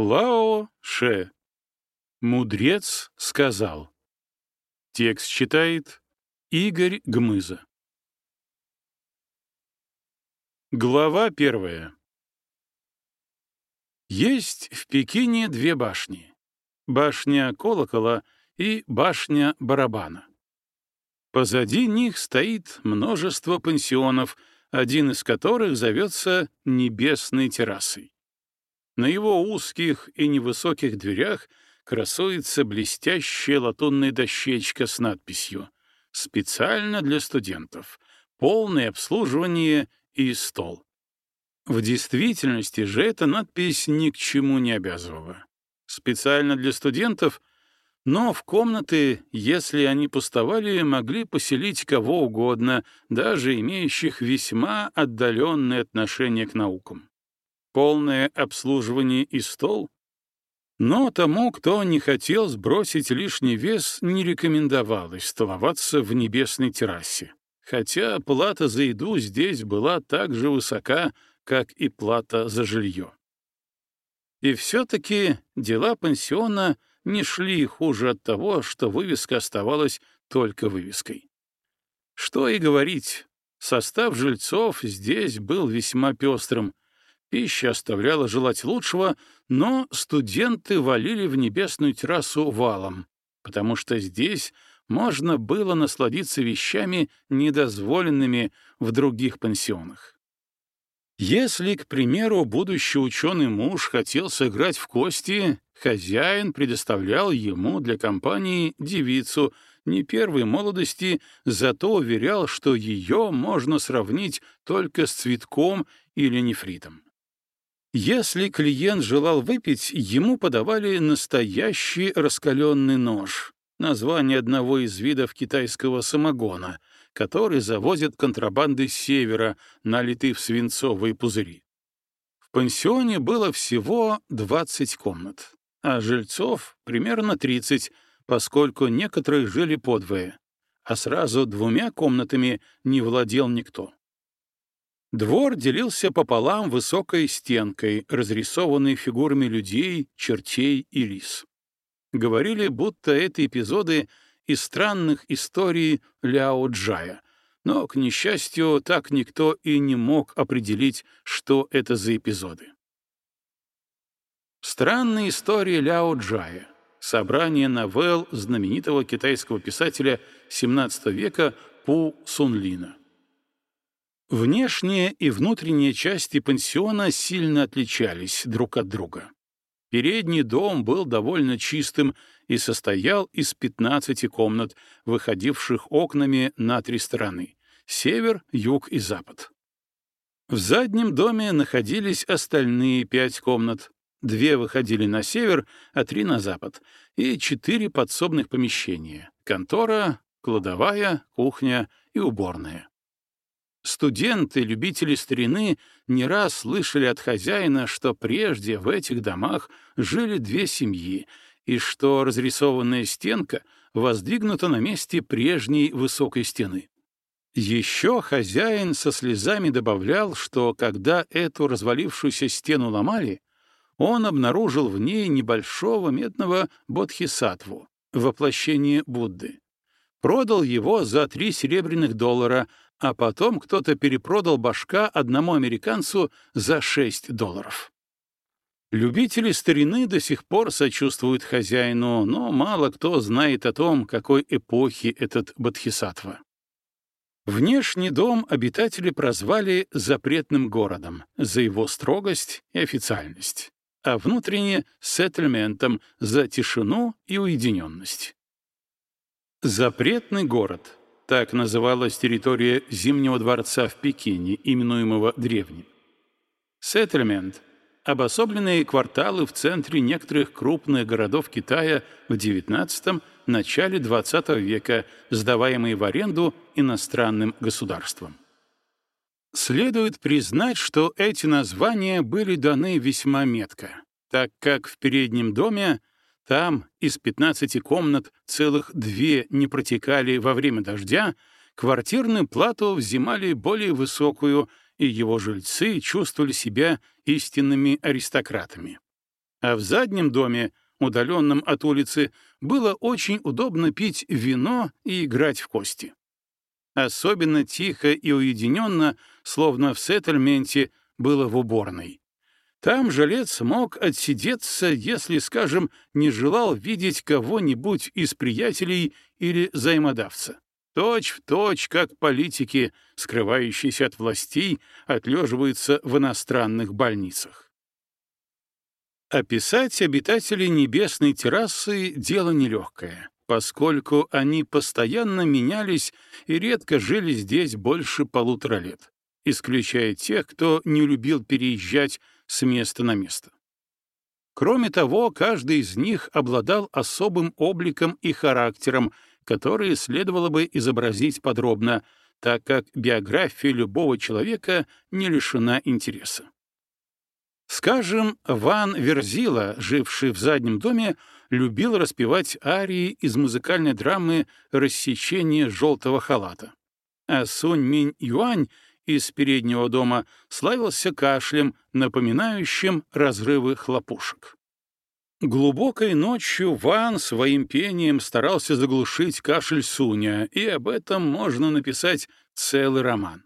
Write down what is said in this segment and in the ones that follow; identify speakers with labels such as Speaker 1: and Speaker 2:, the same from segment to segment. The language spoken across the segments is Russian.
Speaker 1: Лао Ше. Мудрец сказал. Текст читает Игорь Гмыза. Глава первая. Есть в Пекине две башни. Башня колокола и башня барабана. Позади них стоит множество пансионов, один из которых зовется Небесной террасой. На его узких и невысоких дверях красуется блестящая латунная дощечка с надписью «Специально для студентов. Полное обслуживание и стол». В действительности же эта надпись ни к чему не обязывала. Специально для студентов — но в комнаты, если они пустовали, могли поселить кого угодно, даже имеющих весьма отдаленное отношение к наукам. Полное обслуживание и стол? Но тому, кто не хотел сбросить лишний вес, не рекомендовалось столоваться в небесной террасе, хотя плата за еду здесь была так же высока, как и плата за жилье. И все-таки дела пансиона — не шли хуже от того, что вывеска оставалась только вывеской. Что и говорить, состав жильцов здесь был весьма пестрым. Пища оставляла желать лучшего, но студенты валили в небесную террасу валом, потому что здесь можно было насладиться вещами, недозволенными в других пансионах. Если, к примеру, будущий ученый муж хотел сыграть в кости, хозяин предоставлял ему для компании девицу не первой молодости, зато уверял, что ее можно сравнить только с цветком или нефритом. Если клиент желал выпить, ему подавали настоящий раскаленный нож, название одного из видов китайского самогона, который завозят контрабанды с севера, налитые в свинцовые пузыри. В пансионе было всего 20 комнат, а жильцов примерно 30, поскольку некоторые жили подвое, а сразу двумя комнатами не владел никто. Двор делился пополам высокой стенкой, разрисованной фигурами людей, чертей и лис. Говорили, будто это эпизоды из странных историй Ляо Джая, но, к несчастью, так никто и не мог определить, что это за эпизоды. Странные истории Ляо Джая — собрание новелл знаменитого китайского писателя XVII века Пу Сунлина. Внешние и внутренние части пансиона сильно отличались друг от друга. Передний дом был довольно чистым и состоял из 15 комнат, выходивших окнами на три стороны — север, юг и запад. В заднем доме находились остальные пять комнат. Две выходили на север, а три — на запад, и четыре подсобных помещения — контора, кладовая, кухня и уборная. Студенты, любители старины, не раз слышали от хозяина, что прежде в этих домах жили две семьи, и что разрисованная стенка воздвигнута на месте прежней высокой стены. Еще хозяин со слезами добавлял, что когда эту развалившуюся стену ломали, он обнаружил в ней небольшого медного бодхисаттву, воплощение Будды. Продал его за три серебряных доллара, а потом кто-то перепродал башка одному американцу за 6 долларов. Любители старины до сих пор сочувствуют хозяину, но мало кто знает о том, какой эпохи этот Бодхисаттва. Внешний дом обитатели прозвали запретным городом за его строгость и официальность, а внутренне — сеттельментом за тишину и уединенность. Запретный город — так называлась территория Зимнего дворца в Пекине, именуемого Древним. Сеттельмент — обособленные кварталы в центре некоторых крупных городов Китая в XIX – начале XX века, сдаваемые в аренду иностранным государствам. Следует признать, что эти названия были даны весьма метко, так как в переднем доме там из 15 комнат целых две не протекали во время дождя, квартирную плату взимали более высокую, и его жильцы чувствовали себя истинными аристократами. А в заднем доме, удаленном от улицы, было очень удобно пить вино и играть в кости. Особенно тихо и уединенно, словно в сеттельменте, было в уборной. Там жилец мог отсидеться, если, скажем, не желал видеть кого-нибудь из приятелей или взаимодавца. Точь в точь, как политики, скрывающиеся от властей, отлеживаются в иностранных больницах. Описать обитателей небесной террасы — дело нелегкое, поскольку они постоянно менялись и редко жили здесь больше полутора лет, исключая тех, кто не любил переезжать с места на место. Кроме того, каждый из них обладал особым обликом и характером, которые следовало бы изобразить подробно, так как биография любого человека не лишена интереса. Скажем, Ван Верзила, живший в заднем доме, любил распевать арии из музыкальной драмы «Рассечение желтого халата». А Сунь Минь Юань — из переднего дома славился кашлем, напоминающим разрывы хлопушек. Глубокой ночью Ван своим пением старался заглушить кашель Суня, и об этом можно написать целый роман.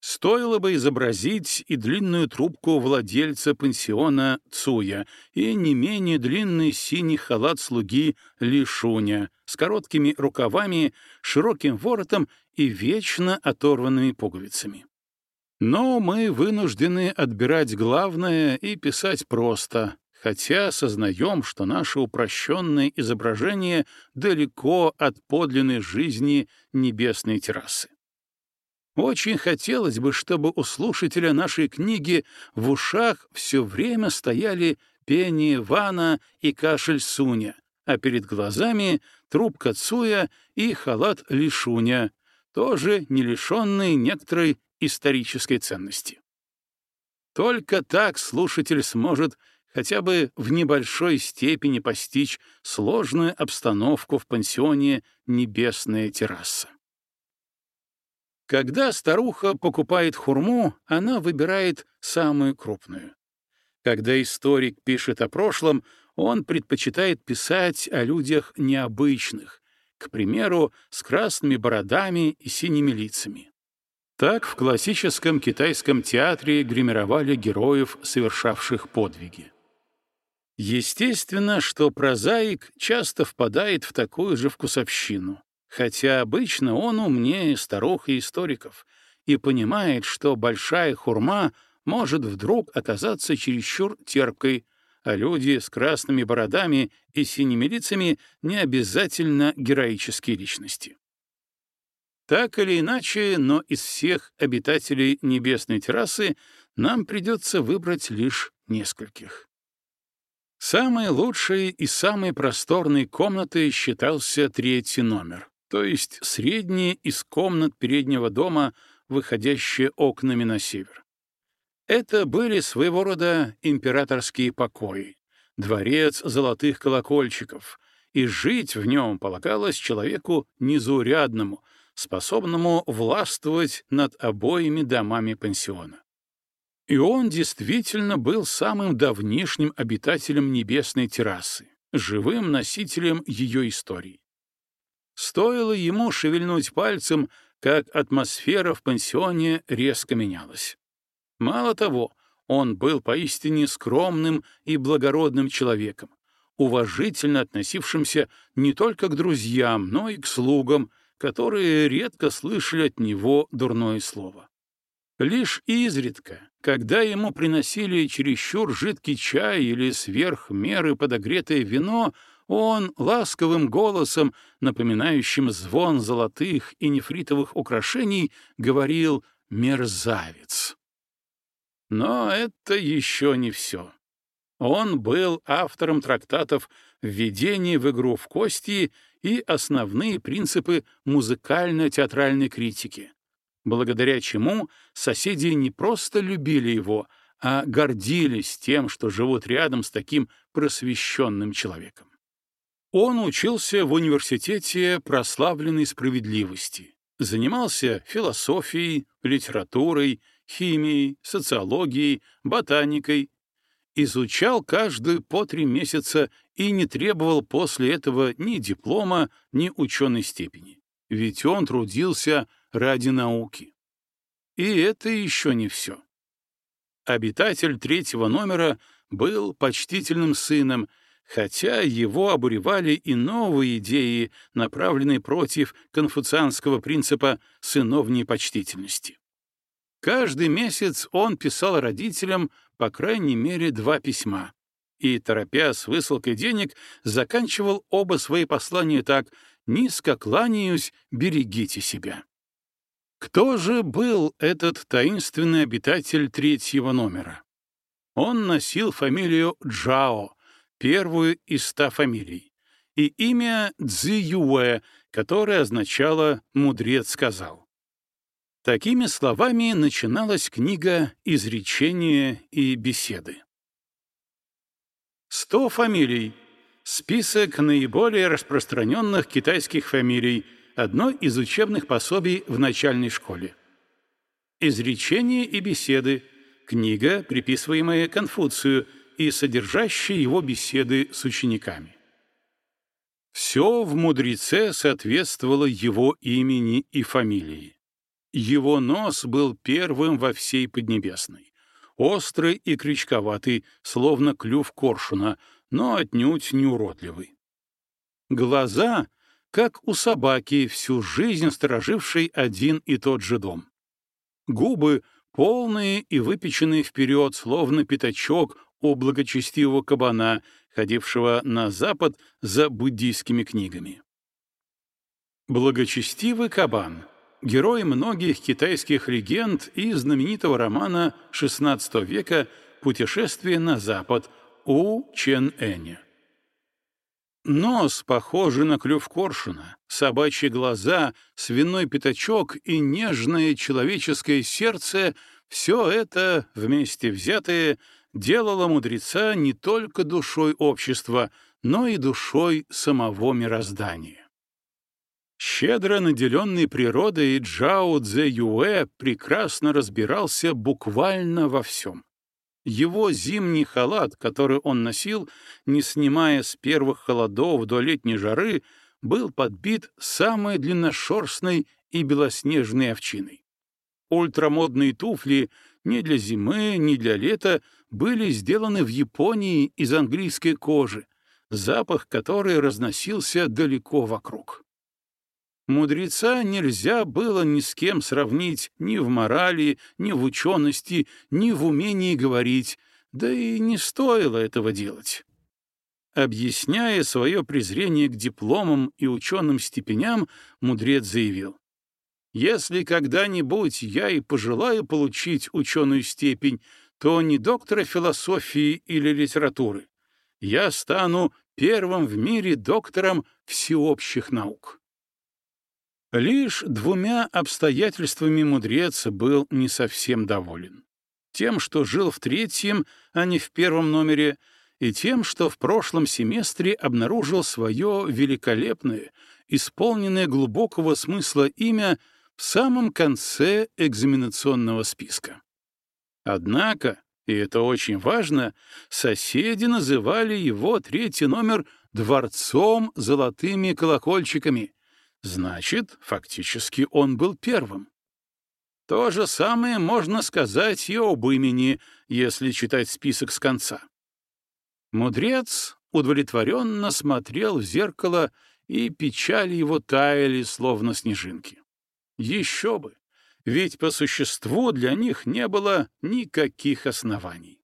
Speaker 1: Стоило бы изобразить и длинную трубку владельца пансиона Цуя, и не менее длинный синий халат слуги Лишуня с короткими рукавами, широким воротом и вечно оторванными пуговицами. Но мы вынуждены отбирать главное и писать просто, хотя осознаем, что наше упрощенное изображение далеко от подлинной жизни небесной террасы. Очень хотелось бы, чтобы у слушателя нашей книги в ушах все время стояли пение Вана и кашель Суня, а перед глазами трубка Цуя и халат Лишуня, тоже не лишенный некоторой исторической ценности. Только так слушатель сможет хотя бы в небольшой степени постичь сложную обстановку в пансионе «Небесная терраса». Когда старуха покупает хурму, она выбирает самую крупную. Когда историк пишет о прошлом, он предпочитает писать о людях необычных, к примеру, с красными бородами и синими лицами. Так в классическом китайском театре гримировали героев, совершавших подвиги. Естественно, что прозаик часто впадает в такую же вкусовщину хотя обычно он умнее старух и историков и понимает, что большая хурма может вдруг оказаться чересчур терпкой, а люди с красными бородами и синими лицами не обязательно героические личности. Так или иначе, но из всех обитателей небесной террасы нам придется выбрать лишь нескольких. Самой лучшей и самой просторной комнатой считался третий номер то есть средние из комнат переднего дома, выходящие окнами на север. Это были своего рода императорские покои, дворец золотых колокольчиков, и жить в нем полагалось человеку незаурядному, способному властвовать над обоими домами пансиона. И он действительно был самым давнишним обитателем небесной террасы, живым носителем ее истории. Стоило ему шевельнуть пальцем, как атмосфера в пансионе резко менялась. Мало того, он был поистине скромным и благородным человеком, уважительно относившимся не только к друзьям, но и к слугам, которые редко слышали от него дурное слово. Лишь изредка, когда ему приносили чересчур жидкий чай или сверх меры подогретое вино, он ласковым голосом, напоминающим звон золотых и нефритовых украшений, говорил «мерзавец». Но это еще не все. Он был автором трактатов «Введение в игру в кости» и «Основные принципы музыкально-театральной критики», благодаря чему соседи не просто любили его, а гордились тем, что живут рядом с таким просвещенным человеком. Он учился в университете прославленной справедливости, занимался философией, литературой, химией, социологией, ботаникой изучал каждую по три месяца и не требовал после этого ни диплома, ни ученой степени, ведь он трудился ради науки. И это еще не все. Обитатель третьего номера был почтительным сыном, хотя его обуревали и новые идеи, направленные против конфуцианского принципа сыновней почтительности. Каждый месяц он писал родителям по крайней мере два письма и, торопясь с высылкой денег, заканчивал оба свои послания так «Низко кланяюсь, берегите себя». Кто же был этот таинственный обитатель третьего номера? Он носил фамилию Джао, первую из ста фамилий, и имя Цзиюэ, которое означало «мудрец сказал». Такими словами начиналась книга «Изречения и беседы». Сто фамилий. Список наиболее распространенных китайских фамилий, одно из учебных пособий в начальной школе. «Изречения и беседы» — книга, приписываемая Конфуцию и содержащая его беседы с учениками. Все в мудреце соответствовало его имени и фамилии. Его нос был первым во всей Поднебесной. Острый и крючковатый, словно клюв коршуна, но отнюдь не уродливый. Глаза, как у собаки, всю жизнь сторожившей один и тот же дом. Губы полные и выпеченные вперед, словно пятачок у благочестивого кабана, ходившего на запад за буддийскими книгами. Благочестивый кабан — герой многих китайских легенд и знаменитого романа XVI века «Путешествие на запад» У Чен Эня. Нос похожий на клюв коршуна, собачьи глаза, свиной пятачок и нежное человеческое сердце — все это, вместе взятое, делало мудреца не только душой общества, но и душой самого мироздания. Щедро наделенный природой Джао Цзэ Юэ прекрасно разбирался буквально во всем. Его зимний халат, который он носил, не снимая с первых холодов до летней жары, был подбит самой длинношерстной и белоснежной овчиной. Ультрамодные туфли ни для зимы, ни для лета были сделаны в Японии из английской кожи, запах которой разносился далеко вокруг. Мудреца нельзя было ни с кем сравнить ни в морали, ни в учености, ни в умении говорить, да и не стоило этого делать. Объясняя свое презрение к дипломам и ученым степеням, мудрец заявил, «Если когда-нибудь я и пожелаю получить ученую степень, то не доктора философии или литературы. Я стану первым в мире доктором всеобщих наук». Лишь двумя обстоятельствами мудрец был не совсем доволен. Тем, что жил в третьем, а не в первом номере, и тем, что в прошлом семестре обнаружил свое великолепное, исполненное глубокого смысла имя в самом конце экзаменационного списка. Однако, и это очень важно, соседи называли его третий номер «дворцом золотыми колокольчиками», Значит, фактически он был первым. То же самое можно сказать и об имени, если читать список с конца. Мудрец удовлетворенно смотрел в зеркало, и печали его таяли, словно снежинки. Еще бы! Ведь по существу для них не было никаких оснований.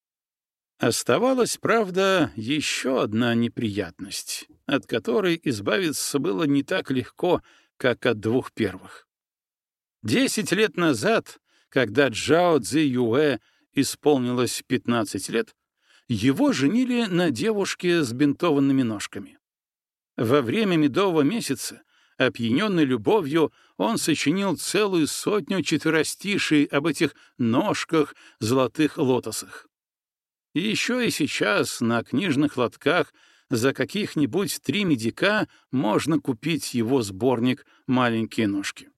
Speaker 1: Оставалась, правда, еще одна неприятность, от которой избавиться было не так легко, как от двух первых. Десять лет назад, когда Джао Цзи Юэ исполнилось 15 лет, его женили на девушке с бинтованными ножками. Во время медового месяца, опьяненный любовью, он сочинил целую сотню четверостишей об этих ножках, золотых лотосах. И еще и сейчас на книжных лотках за каких-нибудь три медика можно купить его сборник «Маленькие ножки».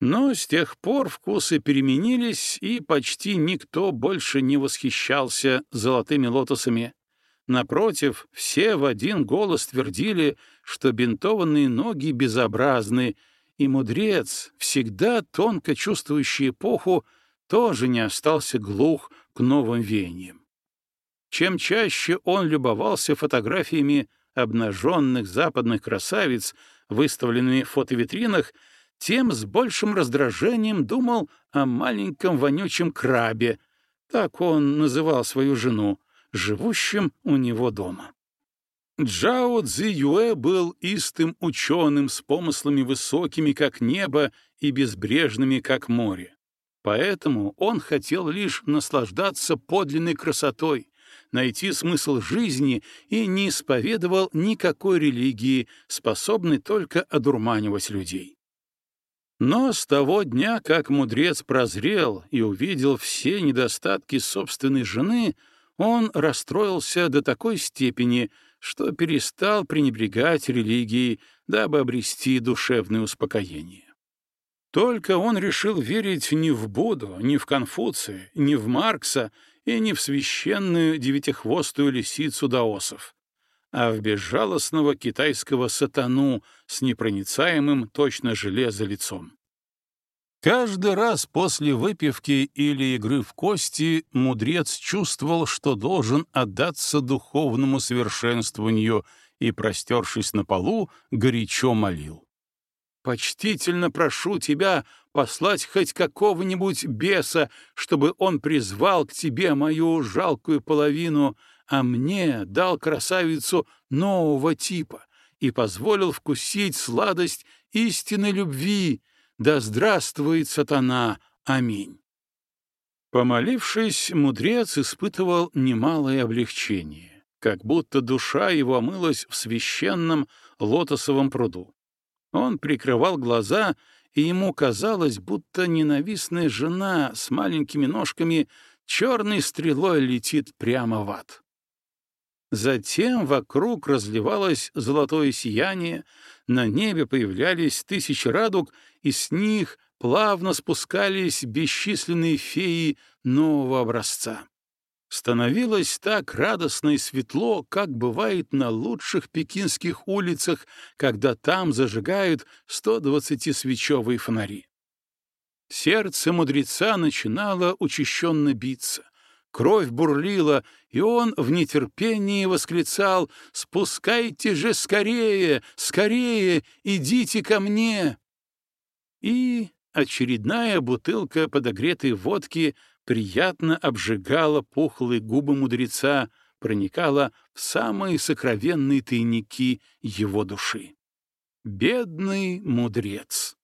Speaker 1: Но с тех пор вкусы переменились, и почти никто больше не восхищался золотыми лотосами. Напротив, все в один голос твердили, что бинтованные ноги безобразны, и мудрец, всегда тонко чувствующий эпоху, тоже не остался глух к новым веяниям. Чем чаще он любовался фотографиями обнаженных западных красавиц, выставленными в фотовитринах, тем с большим раздражением думал о маленьком вонючем крабе, так он называл свою жену, живущем у него дома. Джао Цзи Юэ был истым ученым с помыслами высокими, как небо, и безбрежными, как море. Поэтому он хотел лишь наслаждаться подлинной красотой, найти смысл жизни и не исповедовал никакой религии, способной только одурманивать людей. Но с того дня, как мудрец прозрел и увидел все недостатки собственной жены, он расстроился до такой степени, что перестал пренебрегать религией, дабы обрести душевное успокоение. Только он решил верить не в Будду, не в Конфуция, не в Маркса и не в священную девятихвостую лисицу даосов, а в безжалостного китайского сатану с непроницаемым точно железо лицом. Каждый раз после выпивки или игры в кости мудрец чувствовал, что должен отдаться духовному совершенствованию и, простершись на полу, горячо молил. «Почтительно прошу тебя послать хоть какого-нибудь беса, чтобы он призвал к тебе мою жалкую половину, а мне дал красавицу нового типа и позволил вкусить сладость истинной любви, да здравствует сатана! Аминь. Помолившись, мудрец испытывал немалое облегчение, как будто душа его омылась в священном лотосовом пруду. Он прикрывал глаза, и ему казалось, будто ненавистная жена с маленькими ножками черной стрелой летит прямо в ад. Затем вокруг разливалось золотое сияние, на небе появлялись тысячи радуг, и с них плавно спускались бесчисленные феи нового образца. Становилось так радостно и светло, как бывает на лучших пекинских улицах, когда там зажигают 120-свечевые фонари. Сердце мудреца начинало учащенно биться. Кровь бурлила, и он в нетерпении восклицал «Спускайте же скорее, скорее, идите ко мне!» И очередная бутылка подогретой водки приятно обжигала пухлые губы мудреца, проникала в самые сокровенные тайники его души. Бедный мудрец!